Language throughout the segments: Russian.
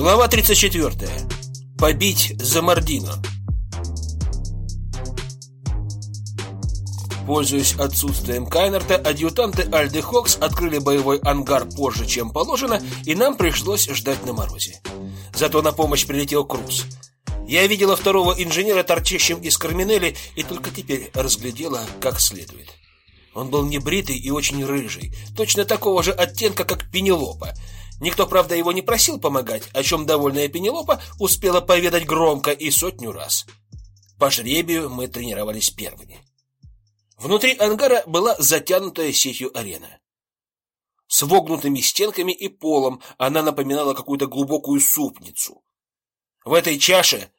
Глава 34. Побить Замардино. Пользуясь отсутствием Кайнерта, адъютанты Альды Хокс открыли боевой ангар позже, чем положено, и нам пришлось ждать на морозе. Зато на помощь прилетел Круз. Я видела второго инженера торчащим из карминели и только теперь разглядела как следует. Он был небритый и очень рыжий, точно такого же оттенка, как Пенелопа. Никто, правда, его не просил помогать, о чем довольная Пенелопа успела поведать громко и сотню раз. По жребию мы тренировались первыми. Внутри ангара была затянутая сетью арена. С вогнутыми стенками и полом она напоминала какую-то глубокую супницу. В этой чаше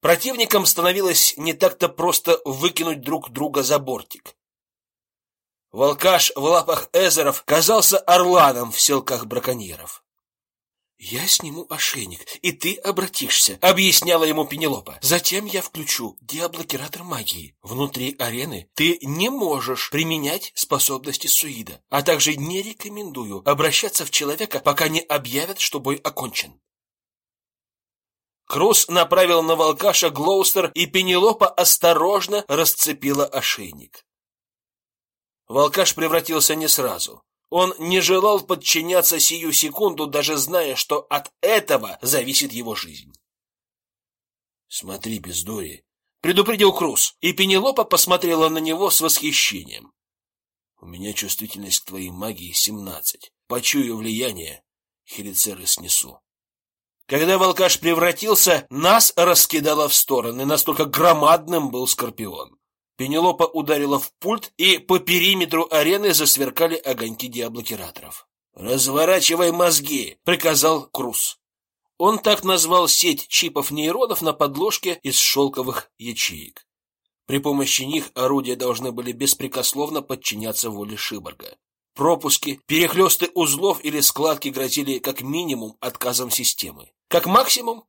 противникам становилось не так-то просто выкинуть друг друга за бортик. Волкаш в лапах эзеров казался орланом в селках браконьеров. «Я сниму ошейник, и ты обратишься», — объясняла ему Пенелопа. «Затем я включу деоблокиратор магии. Внутри арены ты не можешь применять способности Суида, а также не рекомендую обращаться в человека, пока не объявят, что бой окончен». Крус направил на волкаша Глоустер, и Пенелопа осторожно расцепила ошейник. Волкаш превратился не сразу. Он не желал подчиняться сию секунду, даже зная, что от этого зависит его жизнь. «Смотри, бездорие!» — предупредил Крус, и Пенелопа посмотрела на него с восхищением. «У меня чувствительность к твоей магии семнадцать. Почую влияние, хелицеры снесу». Когда волкаш превратился, нас раскидало в стороны, настолько громадным был скорпион. Пенелопа ударила в пульт, и по периметру арены засверкали огоньки диаблокираторов. «Разворачивай мозги!» — приказал Круз. Он так назвал сеть чипов нейронов на подложке из шелковых ячеек. При помощи них орудия должны были беспрекословно подчиняться воле Шиборга. Пропуски, перехлесты узлов или складки грозили как минимум отказом системы. Как максимум,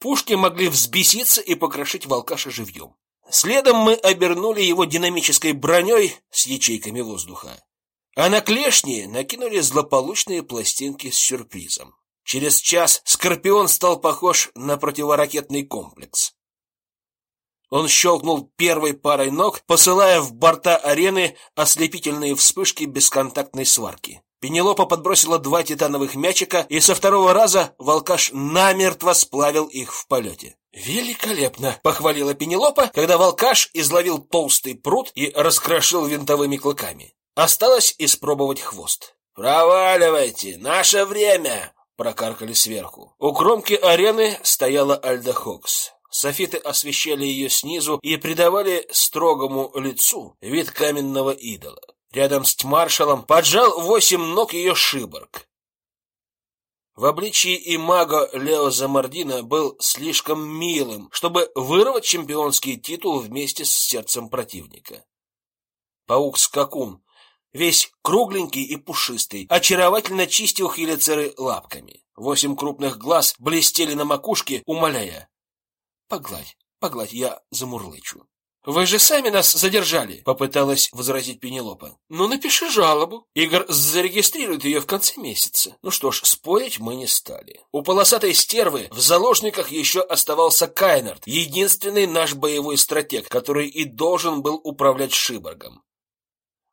пушки могли взбеситься и покрошить волкаша живьем. Следом мы обернули его динамической броней с ячейками воздуха. А на клешни накинули злополучные пластинки с сюрпризом. Через час Скорпион стал похож на противоракетный комплекс. Он щелкнул первой парой ног, посылая в борта арены ослепительные вспышки бесконтактной сварки. Пенелопа подбросила два титановых мячика, и со второго раза волкаш намертво сплавил их в полете. «Великолепно!» — похвалила Пенелопа, когда волкаш изловил толстый пруд и раскрошил винтовыми клыками. Осталось испробовать хвост. «Проваливайте! Наше время!» — прокаркали сверху. У кромки арены стояла Альда Хокс. Софиты освещали ее снизу и придавали строгому лицу вид каменного идола. Рядом с маршалом поджал восемь ног ее шиборг. В обличии имага Лео Замардина был слишком милым, чтобы вырвать чемпионский титул вместе с сердцем противника. Паук-скакун, весь кругленький и пушистый, очаровательно чистил хилицеры лапками. Восемь крупных глаз блестели на макушке, умоляя. «Погладь, погладь, я замурлычу». Вы же сами нас задержали, попыталась возразить Пенелопа. Ну напиши жалобу. Игорь зарегистрирует ее в конце месяца. Ну что ж, спорить мы не стали. У полосатой стервы в заложниках еще оставался Кайнард, единственный наш боевой стратег, который и должен был управлять Шиборгом.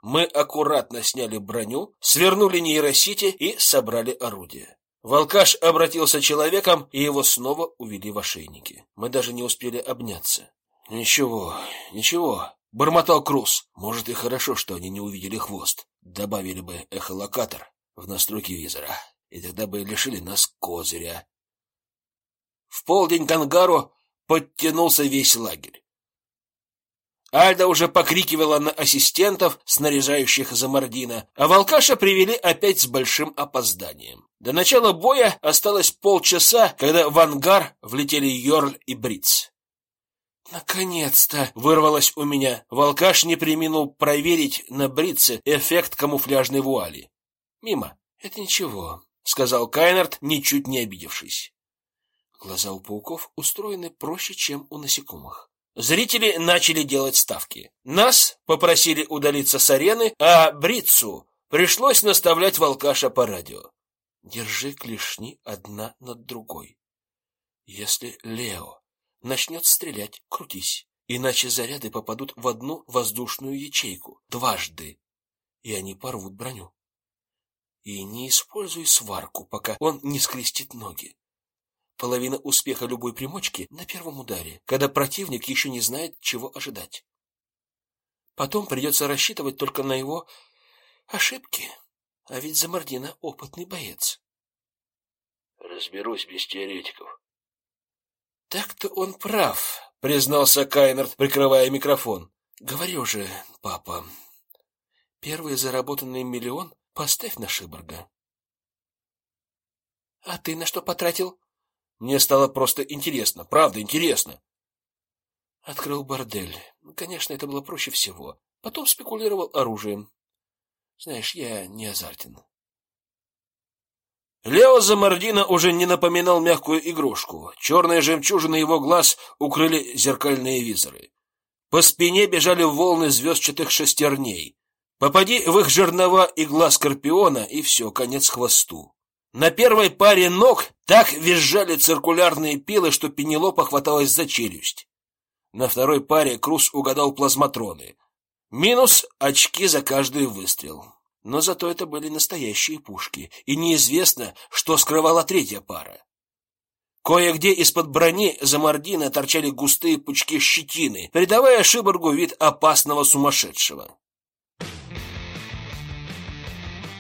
Мы аккуратно сняли броню, свернули нейросети и собрали орудие. Волкаш обратился человеком, и его снова увели в ошейники. Мы даже не успели обняться. Ничего, ничего, бормотал Круз. Может и хорошо, что они не увидели хвост. Добавили бы эхолокатор в настройки визора, и тогда бы лишили нас козыря. В полдень к ангару подтянулся весь лагерь. Альда уже покрикивала на ассистентов, снаряжающих Замардина, а Волкаша привели опять с большим опозданием. До начала боя осталось полчаса, когда в ангар влетели Йорль и Бриц. Наконец-то вырвалось у меня. Волкаш не преминул проверить на брице эффект камуфляжной вуали. Мимо. Это ничего, сказал Кайнард, ничуть не обидевшись. Глаза у пауков устроены проще, чем у насекомых. Зрители начали делать ставки. Нас попросили удалиться с арены, а Брицу пришлось наставлять волкаша по радио. Держи клешни одна над другой. Если Лео начнет стрелять, крутись, иначе заряды попадут в одну воздушную ячейку дважды, и они порвут броню. И не используй сварку, пока он не скрестит ноги. Половина успеха любой примочки на первом ударе, когда противник еще не знает, чего ожидать. Потом придется рассчитывать только на его ошибки. А ведь Замардина опытный боец. Разберусь без теоретиков. Так-то он прав, признался Кайнерт, прикрывая микрофон. Говорю же, папа, первый заработанный миллион поставь на Шиборга. А ты на что потратил? Мне стало просто интересно, правда интересно. Открыл бордель. Конечно, это было проще всего. Потом спекулировал оружием. Знаешь, я не азартен. Лео Замардина уже не напоминал мягкую игрушку. Черные жемчужины его глаз укрыли зеркальные визоры. По спине бежали волны звездчатых шестерней. Попади в их жернова игла скорпиона, и все, конец хвосту. На первой паре ног так визжали циркулярные пилы, что Пенелопа хваталась за челюсть. На второй паре Крус угадал плазматроны. Минус очки за каждый выстрел. Но зато это были настоящие пушки, и неизвестно, что скрывала третья пара. Кое-где из-под брони Замардина торчали густые пучки щетины, придавая Шиборгу вид опасного сумасшедшего.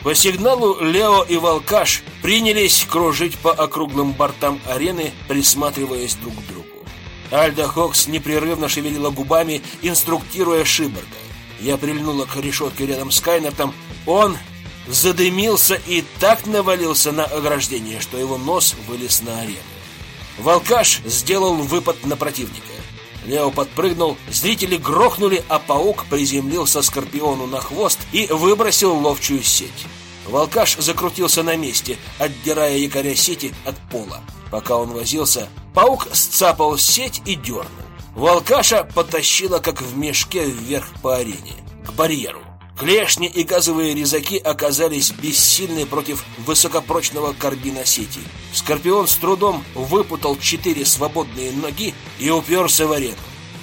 По сигналу Лео и Волкаш принялись кружить по округлым бортам арены, присматриваясь друг к другу. Альда Хокс непрерывно шевелила губами, инструктируя Шиборга. Я прильнула к решетке рядом с Кайнертом. Он задымился и так навалился на ограждение, что его нос вылез на арену. Волкаш сделал выпад на противника. Лео подпрыгнул, зрители грохнули, а паук приземлился скорпиону на хвост и выбросил ловчую сеть. Волкаш закрутился на месте, отдирая якоря сети от пола. Пока он возился, паук сцапал сеть и дернул. Волкаша потащила, как в мешке, вверх по арене, к барьеру. Клешни и газовые резаки оказались бессильны против высокопрочного карбина сети. Скорпион с трудом выпутал четыре свободные ноги и уперся в арену.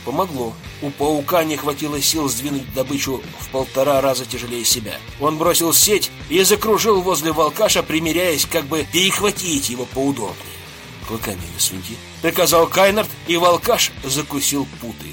Помогло. У паука не хватило сил сдвинуть добычу в полтора раза тяжелее себя. Он бросил сеть и закружил возле волкаша, примеряясь, как бы перехватить его поудобнее клыками не свинти, приказал Кайнард, и волкаш закусил путы.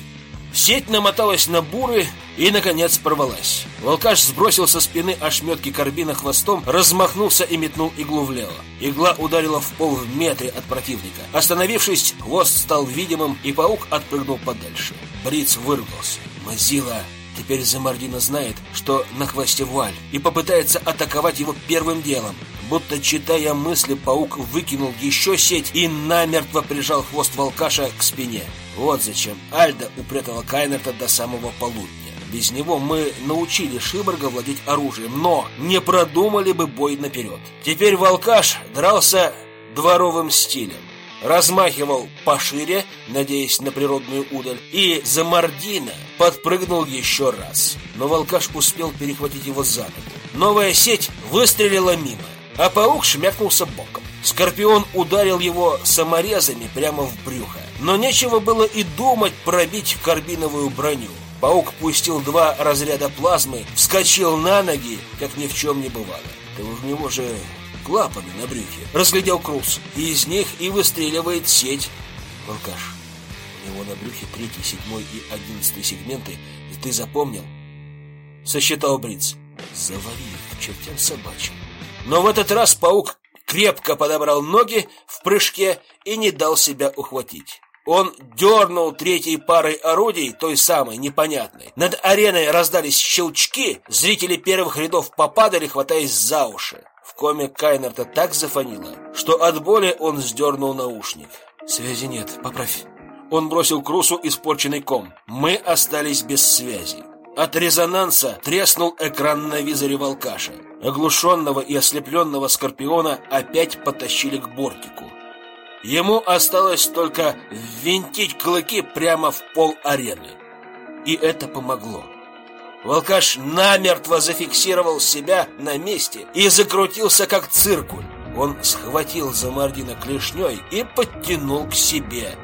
Сеть намоталась на буры и, наконец, порвалась. Волкаш сбросил со спины ошметки карбина хвостом, размахнулся и метнул иглу влево. Игла ударила в пол в метре от противника. Остановившись, хвост стал видимым, и паук отпрыгнул подальше. Бриц выругался. «Мазила!» Теперь Замардина знает, что на хвосте вуаль, и попытается атаковать его первым делом. Будто читая мысли, паук выкинул еще сеть и намертво прижал хвост волкаша к спине. Вот зачем Альда упрятала Кайнерта до самого полудня. Без него мы научили Шиборга владеть оружием, но не продумали бы бой наперед. Теперь волкаш дрался дворовым стилем размахивал пошире, надеясь на природную удаль, и Замардина подпрыгнул еще раз. Но волкаш успел перехватить его за ногу. Новая сеть выстрелила мимо, а паук шмякнулся боком. Скорпион ударил его саморезами прямо в брюхо. Но нечего было и думать пробить карбиновую броню. Паук пустил два разряда плазмы, вскочил на ноги, как ни в чем не бывало. Да у него же клапаны на брюхе. Разглядел Круз, и из них и выстреливает сеть. Волкаш, у него на брюхе третий, седьмой и одиннадцатый сегменты. И ты запомнил? Сосчитал Бриц. Завали их к чертям собачьим. Но в этот раз паук крепко подобрал ноги в прыжке и не дал себя ухватить. Он дернул третьей парой орудий, той самой, непонятной. Над ареной раздались щелчки, зрители первых рядов попадали, хватаясь за уши. В коме Кайнерта так зафонило, что от боли он сдернул наушник. «Связи нет, поправь». Он бросил Крусу испорченный ком. Мы остались без связи. От резонанса треснул экран на визоре волкаша. Оглушенного и ослепленного Скорпиона опять потащили к бортику. Ему осталось только ввинтить клыки прямо в пол арены. И это помогло. Волкаш намертво зафиксировал себя на месте и закрутился как циркуль. Он схватил Замардина клешней и подтянул к себе.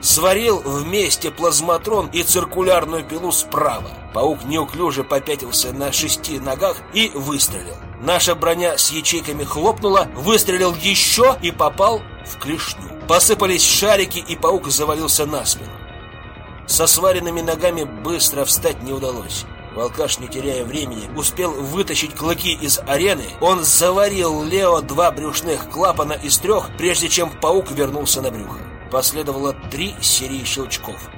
Сварил вместе плазматрон и циркулярную пилу справа. Паук неуклюже попятился на шести ногах и выстрелил. Наша броня с ячейками хлопнула, выстрелил еще и попал в клешню. Посыпались шарики, и паук завалился на спину. Со сваренными ногами быстро встать не удалось. Волкаш, не теряя времени, успел вытащить клыки из арены. Он заварил Лео два брюшных клапана из трех, прежде чем паук вернулся на брюхо. Последовало три серии щелчков.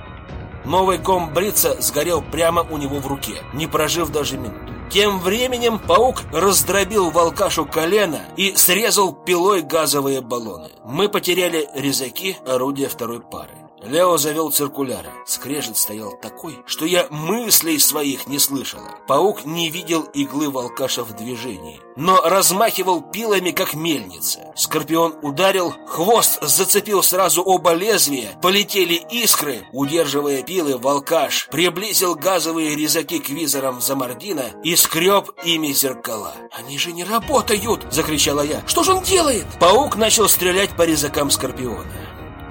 Новый ком брица сгорел прямо у него в руке, не прожив даже минуту. Тем временем паук раздробил волкашу колено и срезал пилой газовые баллоны. Мы потеряли резаки, орудия второй пары. Лео завел циркуляра. Скрежет стоял такой, что я мыслей своих не слышала. Паук не видел иглы волкаша в движении, но размахивал пилами, как мельница. Скорпион ударил, хвост зацепил сразу оба лезвия, полетели искры. Удерживая пилы, волкаш приблизил газовые резаки к визорам Замардина и скреб ими зеркала. «Они же не работают!» — закричала я. «Что же он делает?» Паук начал стрелять по резакам Скорпиона.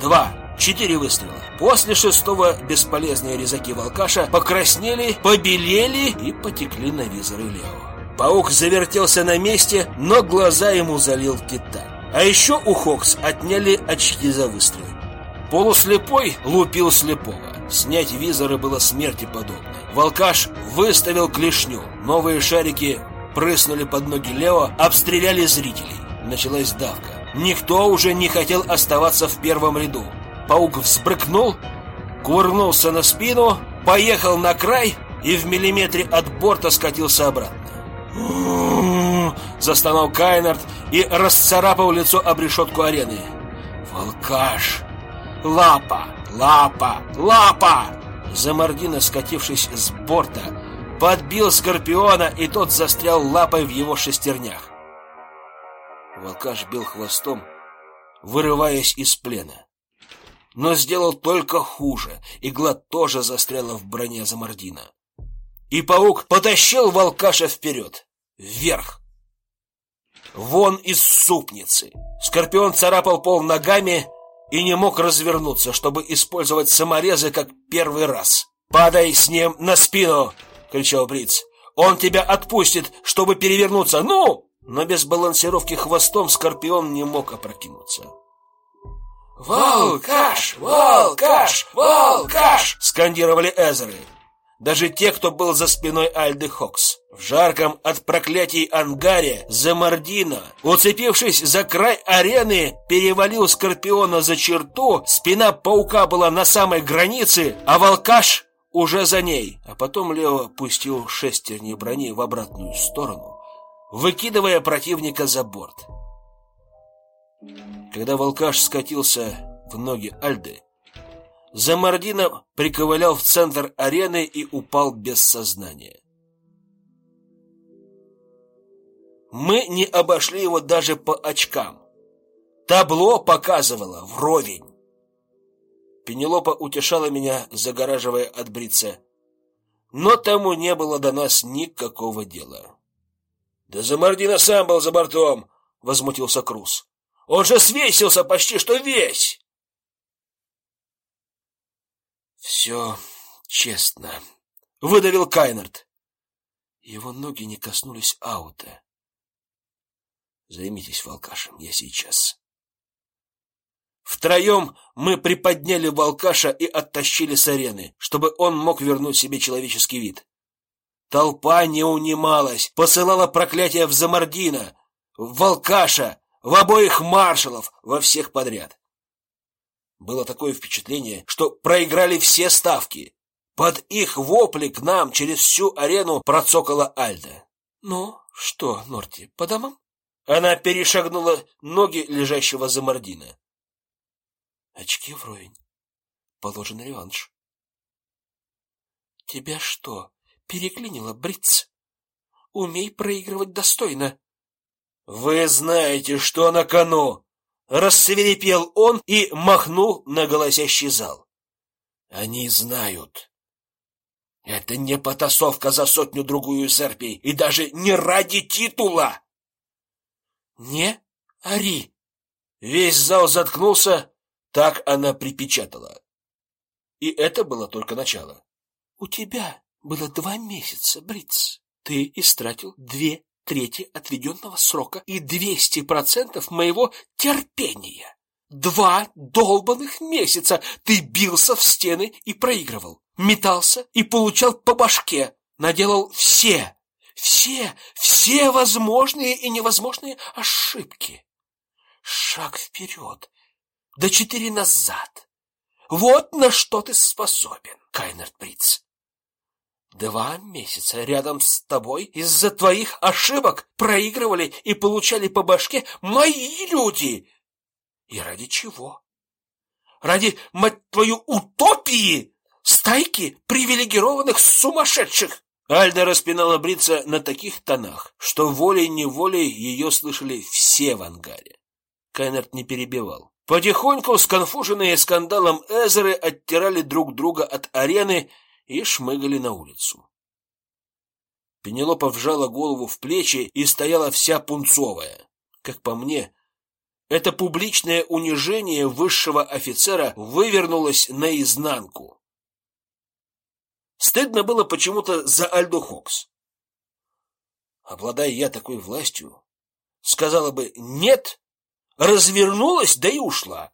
Два. Четыре выстрела. После шестого бесполезные резаки волкаша покраснели, побелели и потекли на визоры Лео. Паук завертелся на месте, но глаза ему залил Китай. А еще у Хокс отняли очки за выстрел. Полуслепой лупил слепого. Снять визоры было смерти подобно. Волкаш выставил клешню. Новые шарики прыснули под ноги Лео, обстреляли зрителей. Началась давка. Никто уже не хотел оставаться в первом ряду. Паук взбрыкнул, кувырнулся на спину, поехал на край и в миллиметре от борта скатился обратно. Застонал Кайнард и расцарапал лицо об решетку арены. «Волкаш! Лапа! Лапа! Лапа!» Замардина, скатившись с борта, подбил Скорпиона, и тот застрял лапой в его шестернях. Волкаш бил хвостом, вырываясь из плена но сделал только хуже. Игла тоже застряла в броне Замардина. И паук потащил волкаша вперед, вверх. Вон из супницы. Скорпион царапал пол ногами и не мог развернуться, чтобы использовать саморезы как первый раз. «Падай с ним на спину!» — кричал Бриц. «Он тебя отпустит, чтобы перевернуться! Ну!» Но без балансировки хвостом Скорпион не мог опрокинуться. «Волкаш! Волкаш! Волкаш!» — скандировали Эзеры. Даже те, кто был за спиной Альды Хокс. В жарком от проклятий ангаре Замардина, уцепившись за край арены, перевалил Скорпиона за черту, спина паука была на самой границе, а волкаш уже за ней. А потом Лео пустил шестерни брони в обратную сторону, выкидывая противника за борт. Когда волкаш скатился в ноги Альды, Замардина приковылял в центр арены и упал без сознания. Мы не обошли его даже по очкам. Табло показывало вровень. Пенелопа утешала меня, загораживая от брица. Но тому не было до нас никакого дела. Да Замардина сам был за бортом, возмутился Круз. Он же свесился почти что весь. Все честно, выдавил Кайнерт. Его ноги не коснулись аута. Займитесь волкашем, я сейчас. Втроем мы приподняли волкаша и оттащили с арены, чтобы он мог вернуть себе человеческий вид. Толпа не унималась, посылала проклятие в Замардина, в волкаша, в обоих маршалов, во всех подряд. Было такое впечатление, что проиграли все ставки. Под их вопли к нам через всю арену процокала Альда. «Ну, что, Норти, по домам?» Она перешагнула ноги лежащего за Мардина. «Очки вровень. Положен реванш». «Тебя что, переклинило, Бриц? Умей проигрывать достойно». Вы знаете, что на кону, рассверепел он и махнул на голосящий зал. Они знают. Это не потасовка за сотню другую зерпей и даже не ради титула. Не Ори!» Весь зал заткнулся, так она припечатала. И это было только начало. «У тебя было два месяца, Бриц. Ты истратил две трети отведенного срока и двести процентов моего терпения. Два долбанных месяца ты бился в стены и проигрывал, метался и получал по башке, наделал все, все, все возможные и невозможные ошибки. Шаг вперед, да четыре назад. Вот на что ты способен, Кайнерт Бриц. Два месяца рядом с тобой из-за твоих ошибок проигрывали и получали по башке мои люди. И ради чего? Ради, мать твою, утопии? Стайки привилегированных сумасшедших? Альда распинала Брица на таких тонах, что волей-неволей ее слышали все в ангаре. Кайнерт не перебивал. Потихоньку, сконфуженные скандалом Эзеры, оттирали друг друга от арены и шмыгали на улицу. Пенелопа вжала голову в плечи и стояла вся пунцовая. Как по мне, это публичное унижение высшего офицера вывернулось наизнанку. Стыдно было почему-то за Альду Хокс. Обладая я такой властью, сказала бы «нет», развернулась, да и ушла.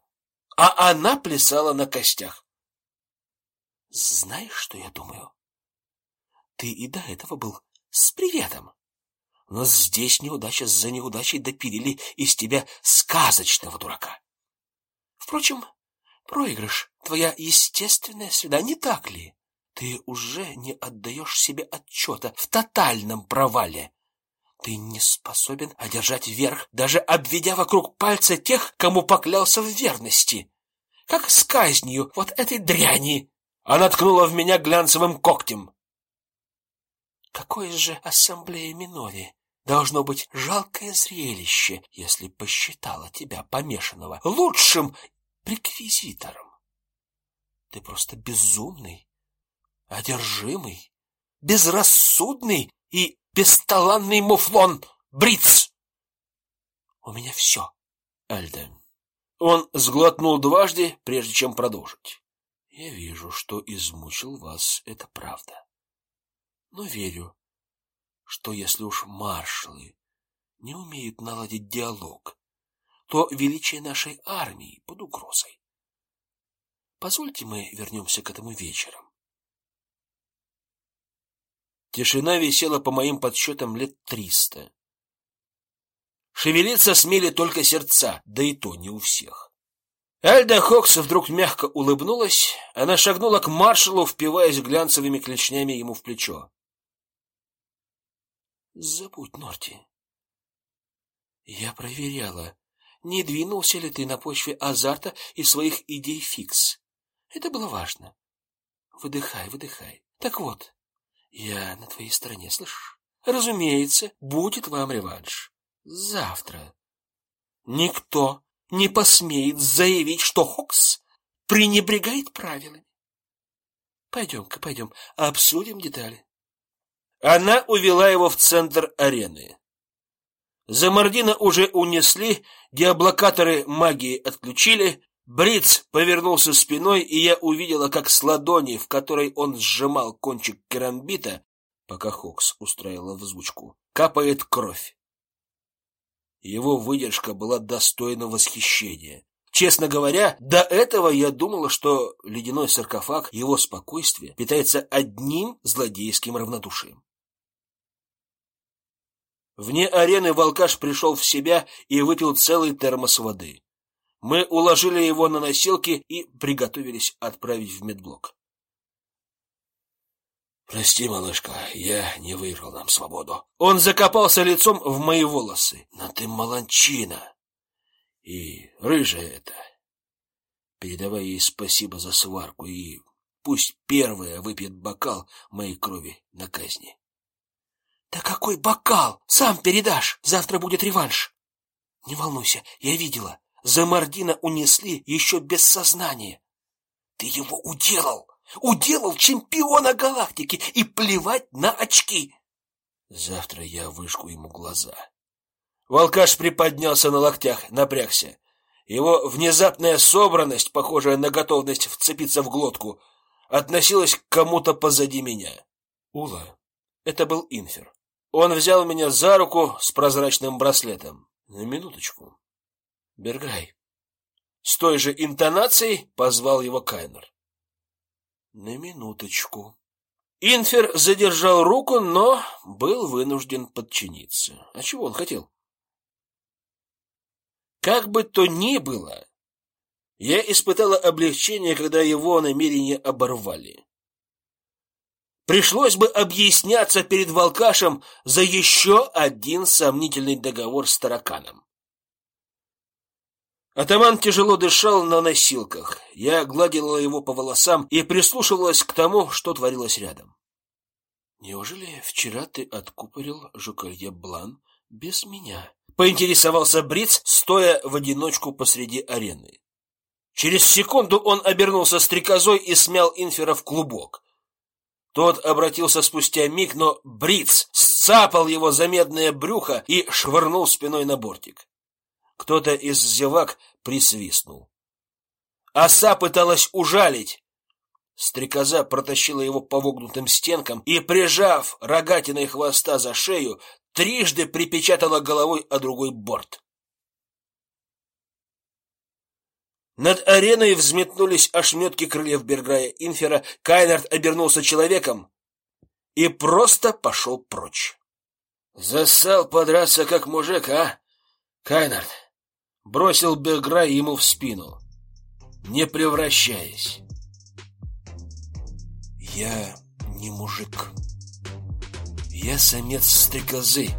А она плясала на костях. Знаешь, что я думаю? Ты и до этого был с приветом. Но здесь неудача за неудачей допилили из тебя сказочного дурака. Впрочем, проигрыш — твоя естественная среда, не так ли? Ты уже не отдаешь себе отчета в тотальном провале. Ты не способен одержать верх, даже обведя вокруг пальца тех, кому поклялся в верности. Как с казнью вот этой дряни. Она ткнула в меня глянцевым когтем. Какое же ассамблея Минови должно быть жалкое зрелище, если посчитала тебя помешанного лучшим реквизитором. Ты просто безумный, одержимый, безрассудный и бесталанный муфлон, Бриц. У меня все, Альда. Он сглотнул дважды, прежде чем продолжить. Я вижу, что измучил вас, это правда. Но верю, что если уж маршалы не умеют наладить диалог, то величие нашей армии под угрозой. Позвольте мы вернемся к этому вечером. Тишина висела по моим подсчетам лет триста. Шевелиться смели только сердца, да и то не у всех. Альда Хокс вдруг мягко улыбнулась, она шагнула к маршалу, впиваясь глянцевыми клешнями ему в плечо. Забудь, Норти. Я проверяла, не двинулся ли ты на почве азарта и своих идей фикс. Это было важно. Выдыхай, выдыхай. Так вот, я на твоей стороне, слышишь? Разумеется, будет вам реванш. Завтра. Никто не посмеет заявить, что Хокс пренебрегает правилами. Пойдем-ка, пойдем, обсудим детали. Она увела его в центр арены. Замардина уже унесли, деблокаторы магии отключили, Бриц повернулся спиной, и я увидела, как с ладони, в которой он сжимал кончик керамбита, пока Хокс устраивала взбучку, капает кровь. Его выдержка была достойна восхищения. Честно говоря, до этого я думала, что ледяной саркофаг, его спокойствие, питается одним злодейским равнодушием. Вне арены волкаш пришел в себя и выпил целый термос воды. Мы уложили его на носилки и приготовились отправить в медблок. Прости, малышка, я не выиграл нам свободу. Он закопался лицом в мои волосы. Но ты молончина. И рыжая это. Передавай ей спасибо за сварку и пусть первая выпьет бокал моей крови на казни. Да какой бокал? Сам передашь. Завтра будет реванш. Не волнуйся, я видела. Замардина унесли еще без сознания. Ты его уделал уделал чемпиона галактики и плевать на очки. Завтра я выжгу ему глаза. Волкаш приподнялся на локтях, напрягся. Его внезапная собранность, похожая на готовность вцепиться в глотку, относилась к кому-то позади меня. Ула. Это был Инфер. Он взял меня за руку с прозрачным браслетом. На минуточку. Бергай. С той же интонацией позвал его Кайнер. На минуточку. Инфер задержал руку, но был вынужден подчиниться. А чего он хотел? Как бы то ни было, я испытала облегчение, когда его намерения оборвали. Пришлось бы объясняться перед волкашем за еще один сомнительный договор с тараканом. Атаман тяжело дышал на носилках. Я гладила его по волосам и прислушивалась к тому, что творилось рядом. Неужели вчера ты откупорил Жукалье Блан без меня? поинтересовался Бриц, стоя в одиночку посреди арены. Через секунду он обернулся стрекозой и смял Инфера в клубок. Тот обратился спустя миг, но Бриц сцапал его за медное брюхо и швырнул спиной на бортик. Кто-то из зевак присвистнул. Оса пыталась ужалить. Стрекоза протащила его по вогнутым стенкам и, прижав рогатиной хвоста за шею, трижды припечатала головой о другой борт. Над ареной взметнулись ошметки крыльев Берграя Инфера, Кайнард обернулся человеком и просто пошел прочь. Засал подраться как мужик, а? Кайнард бросил Берграй ему в спину, не превращаясь. Я не мужик. Я самец стрекозы.